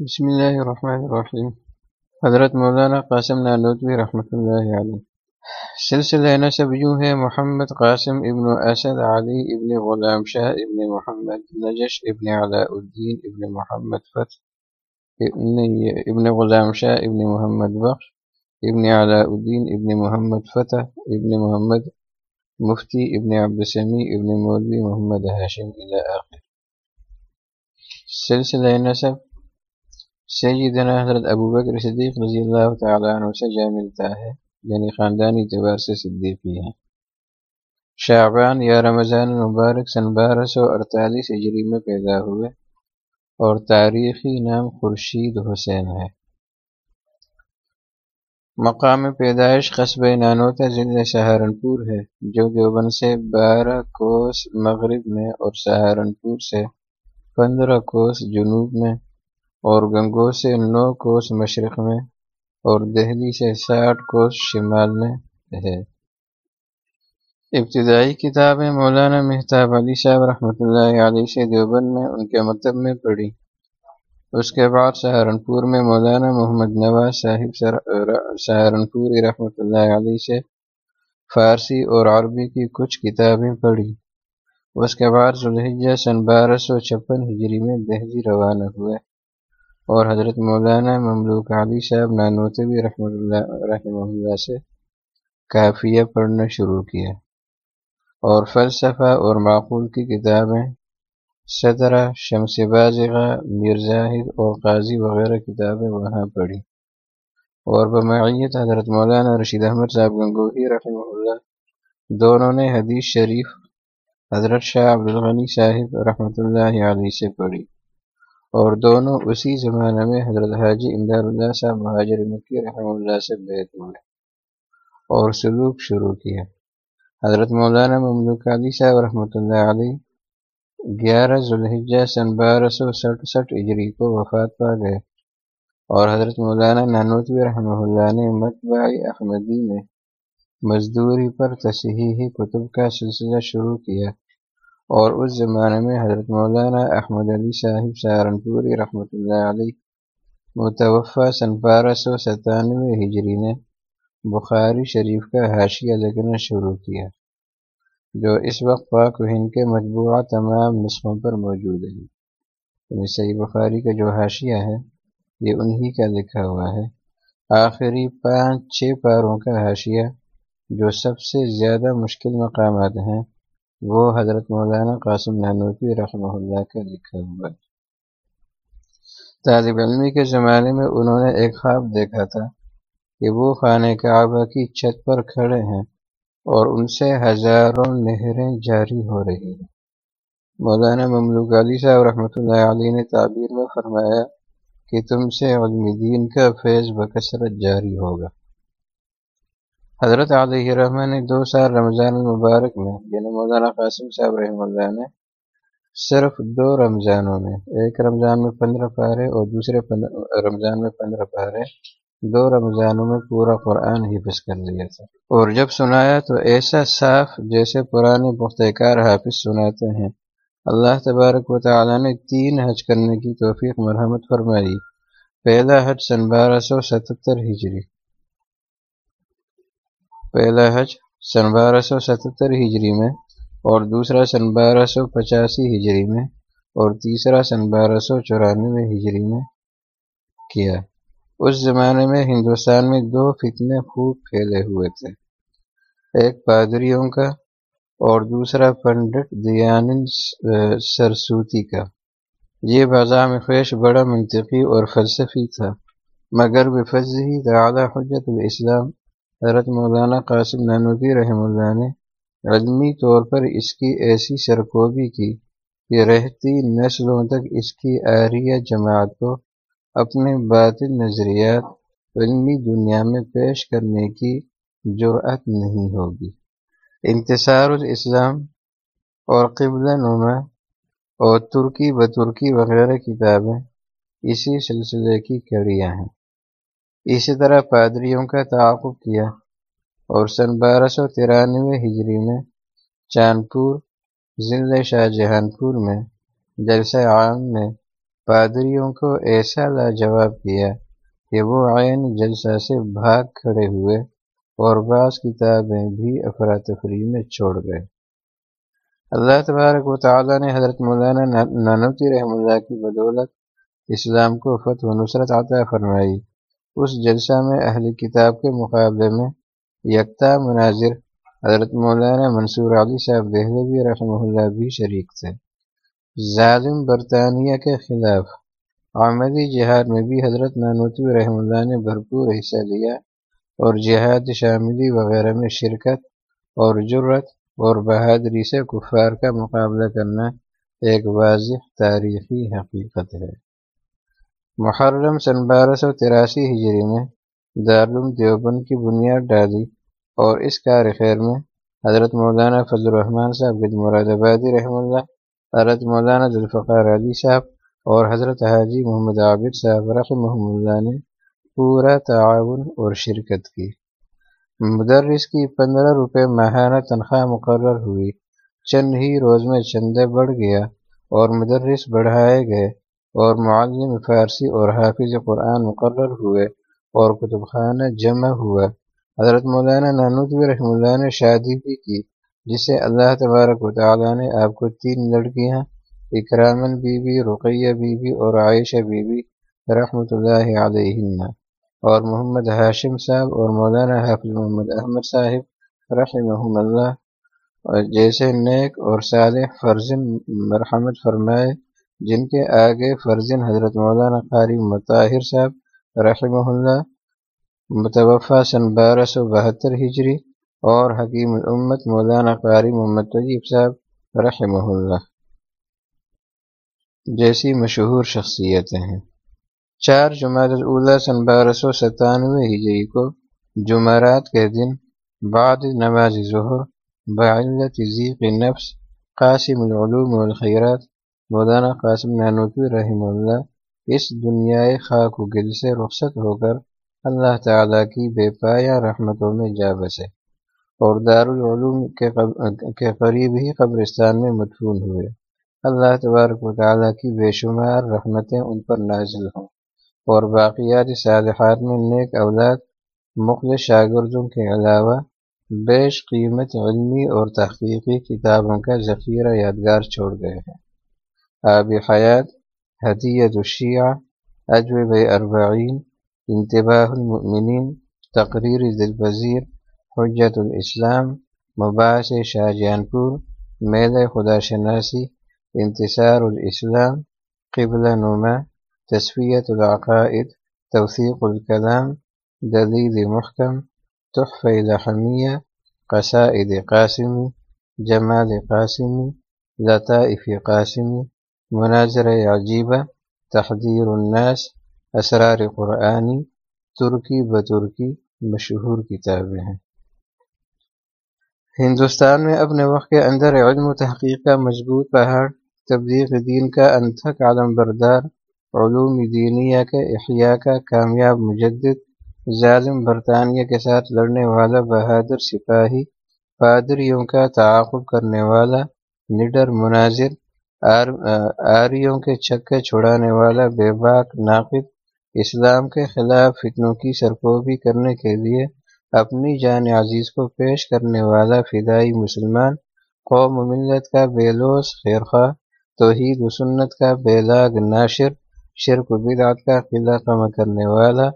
بسم اللہ الرحمن الرحیم حضرت مولانا قاسم نانوتوی رحمۃ اللہ علیہ. سلسلہ نصب یوں ہے، محمد قاسم ابن اسد علی ابن غلام شاہ ابن محمد، نجش ابن علاء الدین ابن محمد فتح ابن ابن غلام شاہ ابن محمد بخش، ابن علاء الدین ابن محمد فتح، ابن محمد مفتی ابن عبدالسمی ابن مولوی محمد ہاشم آخر. سلسلہ نصب سیدنا حضرت ابو بکر صدیق رضی اللہ تعالیٰ عنہ سے جا ملتا ہے یعنی خاندانی اعتبار سے صدیقی ہیں۔ شعبان یا رمضان مبارک سن بارہ سو اڑتالیس ہجری میں پیدا ہوئے اور تاریخی نام خورشید حسین ہے۔ مقام پیدائش قصبہ نانوتا ضلع سہارنپور ہے، جو دیوبند سے بارہ کوس مغرب میں اور سہارنپور سے پندرہ کوس جنوب میں اور گنگو سے نو کوس مشرق میں اور دہلی سے ساٹھ کوس شمال میں ہے۔ ابتدائی کتابیں مولانا مہتاب علی صاحب رحمۃ اللہ علیہ سے دیوبند میں ان کے مکتب میں پڑھی۔ اس کے بعد سہارنپور میں مولانا محمد نواز صاحب سہارنپوری رحمۃ اللہ علیہ سے فارسی اور عربی کی کچھ کتابیں پڑھی۔ اس کے بعد ذوالحجہ سن بارہ سو چھپن ہجری میں دہلی روانہ ہوئے۔ اور حضرت مولانا مملوک علی صاحب نانوتوی رحمۃ اللہ رحمہ اللہ سے کافیہ پڑھنا شروع کیا اور فلسفہ اور معقول کی کتابیں صدرہ شمس بازغہ مرزاہد اور قاضی وغیرہ کتابیں وہاں پڑھی اور بمعیت حضرت مولانا رشید احمد صاحب گنگوہی رحمہ اللہ دونوں نے حدیث شریف حضرت شاہ عبدالغنی صاحب رحمۃ اللہ علیہ سے پڑھی۔ اور دونوں اسی زمانے میں حضرت حاجی امداد اللہ صاحب مہاجر مکی رحمہ اللہ سے بیت ہوئے اور سلوک شروع کیا حضرت مولانا مملوک علی صاحب رحمۃ اللہ علیہ گیارہ ذوالحجہ سن بارہ سو سڑسٹھ اجری کو وفات پا گئے اور حضرت مولانا نانوتوی رحمہ اللہ نے مطبع احمدی میں مزدوری پر تصحیحی کتب کا سلسلہ شروع کیا۔ اور اس زمانے میں حضرت مولانا احمد علی صاحب سہارنپوری رحمۃ اللہ علیہ متوفہ سن بارہ سو ستانوے ہجری نے بخاری شریف کا حاشیہ لگنا شروع کیا، جو اس وقت پاک و ہند کے مجبوعہ تمام نسخوں پر موجود ہے۔ یعنی صحیح بخاری کا جو حاشیہ ہے، یہ انہی کا لکھا ہوا ہے۔ آخری پانچ چھ پاروں کا حاشیہ جو سب سے زیادہ مشکل مقامات ہیں وہ حضرت مولانا قاسم نانوی رحمہ اللہ کا لکھا ہوا ہے۔ طالب علمی کے زمانے میں انہوں نے ایک خواب دیکھا تھا کہ وہ خانہ کعبہ کی چھت پر کھڑے ہیں اور ان سے ہزاروں نہریں جاری ہو رہی ہیں۔ مولانا مملوک علی صاحب رحمۃ اللہ علیہ نے تعبیر میں فرمایا کہ تم سے علم دین کا فیض بکثرت جاری ہوگا۔ حضرت علیہ رحمٰ نے دو سال رمضان المبارک میں یعنی مولانا قاسم صاحب رحمہ اللہ نے، صرف دو رمضانوں میں، ایک رمضان میں پندرہ پارے اور دوسرے رمضان میں پندرہ پارے دو رمضانوں میں پورا قرآن حفظ کر لیا تھا۔ اور جب سنایا تو ایسا صاف جیسے پرانے پختکار حافظ سناتے ہیں۔ اللہ تبارک و تعالیٰ نے تین حج کرنے کی توفیق مرحمت فرمائی۔ پہلا حج سن بارہ سو ستتر ہجری۔ پہلا حج سن بارہ سو ستتر ہجری میں اور دوسرا سن بارہ سو پچاسی ہجری میں اور تیسرا سن بارہ سو چورانوے ہجری میں کیا۔ اس زمانے میں ہندوستان میں دو فتنے خوب پھیلے ہوئے تھے۔ ایک پادریوں کا اور دوسرا پنڈت دیانند سرسوتی کا۔ یہ بازام خیش بڑا منطقی اور فلسفی تھا، مگر بفضی تعالی حجت الاسلام حضرت مولانا قاسم نانوی رحم اللہ نے علمی طور پر اس کی ایسی سرکوبی کی کہ رہتی نسلوں تک اس کی آریہ جماعت کو اپنے باطل نظریات علمی دنیا میں پیش کرنے کی جرأت نہیں ہوگی۔ انتصار الاسلام اور قبل نما اور ترکی بترکی وغیرہ کتابیں اسی سلسلے کی کڑیاں ہیں۔ اسی طرح پادریوں کا تعاقب کیا اور سن بارہ سو ترانوے ہجری میں چاندپور ضلع شاہ جہان پور میں جلسہ عام میں پادریوں کو ایسا لاجواب کیا کہ وہ عین جلسہ سے بھاگ کھڑے ہوئے اور بعض کتابیں بھی افراتفری میں چھوڑ گئے۔ اللہ تبارک و تعالیٰ نے حضرت مولانا نانوتی رحم اللہ کی بدولت اسلام کو فتح و نصرت عطا فرمائی۔ اس جلسہ میں اہل کتاب کے مقابلے میں یکتا مناظر حضرت مولانا منصور علی صاحب دہلوی رحمہ اللہ بھی شریک تھے۔ ظالم برطانیہ کے خلاف آمدی جہاد میں بھی حضرت نانوتوی رحمہ اللہ نے بھرپور حصہ لیا اور جہاد شاملی وغیرہ میں شرکت اور جرت اور بہادری سے کفار کا مقابلہ کرنا ایک واضح تاریخی حقیقت ہے۔ محرم سن بارہ سو تراسی ہجری میں دارالعلوم دیوبند کی بنیاد ڈالی اور اس کار خیر میں حضرت مولانا فضل الرحمٰن صاحب گج مراد آبادی رحمہ اللہ، حضرت مولانا ذوالفقار علی صاحب اور حضرت حاجی محمد عابد صاحب، رحمہ اللہ نے پورا تعاون اور شرکت کی۔ مدرس کی پندرہ روپے ماہانہ تنخواہ مقرر ہوئی۔ چند ہی روز میں چندے بڑھ گیا اور مدرس بڑھائے گئے۔ اور معلم فارسی اور حافظ قرآن مقرر ہوئے اور کتب خانہ جمع ہوا حضرت مولانا نانوتوی رحمہ اللہ نے شادی بھی کی جس سے اللہ تبارک و تعالیٰ نے آپ کو تین لڑکیاں، اکرامن بی بی رقیہ بی بی اور عائشہ بی بی رحمۃ اللہ علیہ اور محمد ہاشم صاحب اور مولانا حافظ محمد احمد صاحب رحمہ اللہ۔ جیسے نیک اور صالح فرزن مرحمت فرمائے جن کے آگے فرزن حضرت مولانا قاری مطاہر صاحب رحمہ اللہ متوفہ سن بارہ سو بہتر ہجری، اور حکیم الامت مولانا قاری محمد طیب صاحب رحمہ اللہ۔ جیسی مشہور شخصیتیں ہیں۔ چار جماعت الاولا سن بارہ سو ستانوے ہجری کو جمعرات کے دن بعد نماز ظہر بعلت ذیق نفس قاسم العلوم والخیرات مولانا قاسم نانوکی رحمہ اللہ اس دنیائے خاک و گل سے رخصت ہو کر اللہ تعالیٰ کی بے پایا رحمتوں میں جا بسے اور دارالعلوم کے قریب ہی قبرستان میں مدفون ہوئے۔ اللہ تبارک و تعالیٰ کی بے شمار رحمتیں ان پر نازل ہوں اور باقیات صالحات میں نیک اولاد مختلف شاگردوں کے علاوہ بیش قیمت علمی اور تحقیقی کتابوں کا ذخیرہ یادگار چھوڑ گئے ہیں۔ آب حیات حدیت الشیعہ اجوب اربعین، انتباہ المؤمنین، تقریر دل پذیر حجت الاسلام، مباحث شاہ جان پور میل خدا شناسی انتصار الاسلام قبل نما، تصفیت العقائد، توثیق الکلام، دلیل محکم تحف لحمیہ، قصائد قاسمی، جمال قاسمی، لطائف قاسمی مناظر عجیبہ تحدیر الناس، اسرار قرآنی ترکی بترکی مشہور کتابیں ہیں۔ ہندوستان میں اپنے وقت کے اندر علم و تحقیق کا مضبوط پہاڑ، تبلیغ دین کا انتھک عالم بردار، علوم دینیا کے احیاء کا کامیاب مجدد، ظالم برطانیہ کے ساتھ لڑنے والا بہادر سپاہی، پادریوں کا تعاقب کرنے والا، نڈر مناظر آریوں کے چھکے چھڑانے والا بے باک ناقد اسلام کے خلاف فتنوں کی سرکوبی کرنے کے لیے اپنی جان عزیز کو پیش کرنے والا فدائی مسلمان، قوم و ملت کا بے لوس خیرخواہ، توحید و سنت کا بے لاگ ناشر، شرک و بدعت کا قلعہ کم کرنے والا،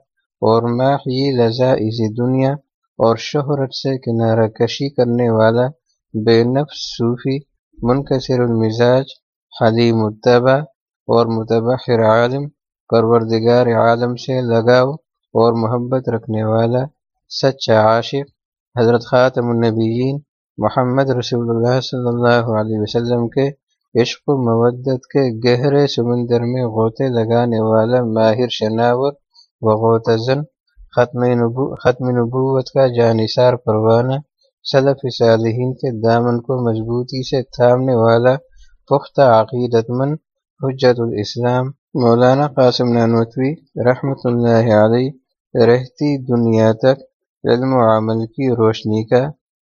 اور ماہی لذا اسی دنیا اور شہرت سے کنارہ کشی کرنے والا بے نفس صوفی، منکسر المزاج حلیم متبع اور متبحر عالم، پروردگار عالم سے لگاؤ اور محبت رکھنے والا سچا عاشق، حضرت خاتم النبیین محمد رسول اللہ صلی اللہ علیہ وسلم کے عشق و مودت کے گہرے سمندر میں غوطے لگانے والا ماہر شناور و غوتزن ختم نبو، ختم نبوت کا جانصار پروانہ صلف صالحین کے دامن کو مضبوطی سے تھامنے والا پختہ عقیدت مند حجت الاسلام، مولانا قاسم نانوتوی رحمۃ اللہ علیہ، رہتی دنیا تک علم و عمل کی روشنی کا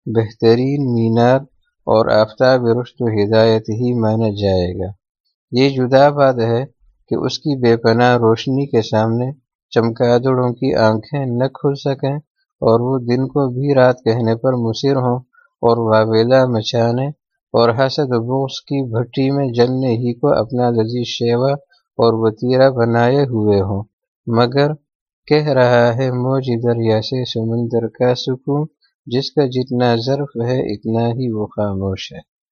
بہترین مینار اور آفتاب رشت و ہدایت ہی مانا جائے گا۔ یہ جدا بات ہے کہ اس کی بے پناہ روشنی کے سامنے چمکادڑوں کی آنکھیں نہ کھل سکیں اور وہ دن کو بھی رات کہنے پر مصر ہوں اور واویلا مچانے اور حسد و بغض کی بھٹی میں جلنے ہی کو اپنا لذیذ شیوا اور وطیرہ بنائے ہوئے ہوں۔ مگر کہہ رہا ہے موج دریا سے سمندر کا سکون، جس کا جتنا ظرف ہے اتنا ہی وہ خاموش ہے۔